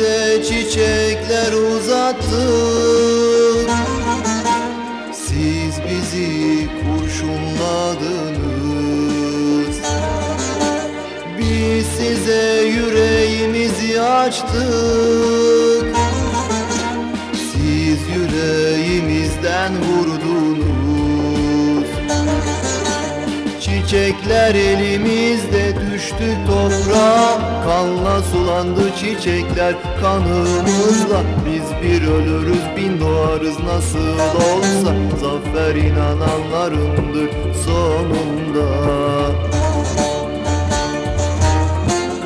bize çiçekler uzattık Siz bizi kurşunladınız Biz size yüreğimizi açtık. Siz yüreğimizden vurdunuz. Çiçekler elimizde düştü toprağa. Kanla sulandı çiçekler kanımızla. Biz bir ölürüz bin doğarız nasıl olsa. Zafer inananlarındır sonunda.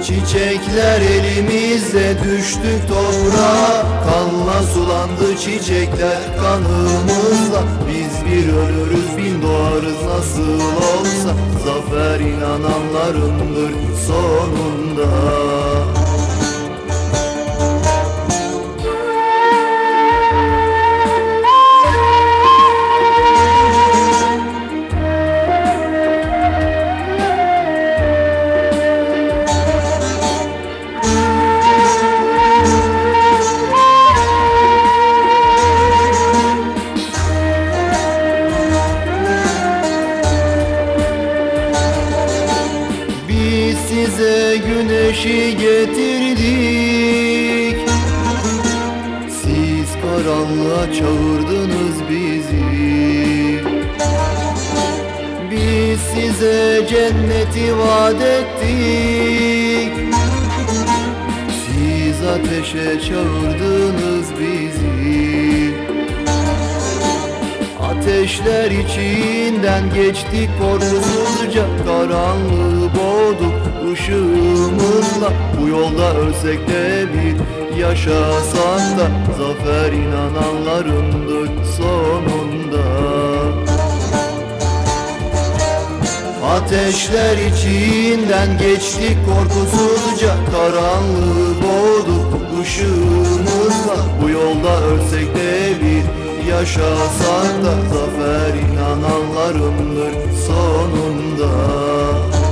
Çiçekler elimizde düştük toprağa. Kanla sulandı çiçekler kanımızla Biz bir ölürüz bin doğarız nasıl olsa. Zafer inananlarındır sonunda güneşi getirdik. Siz karanlığa çağırdınız bizi. Biz size cenneti vaat ettik. Siz ateşe çağırdınız bizi. Ateşler içinden geçtik korkusuzca. Karanlığı boğduk ışığımızla Bu yolda ölsek de bir yaşasak da Zafer inananlarındır sonunda. Ateşler içinden geçtik korkusuzca Karanlığı boğduk ışığımızla Bu yolda ölsek de bir yaşasak da Zafer inananlarındır sonunda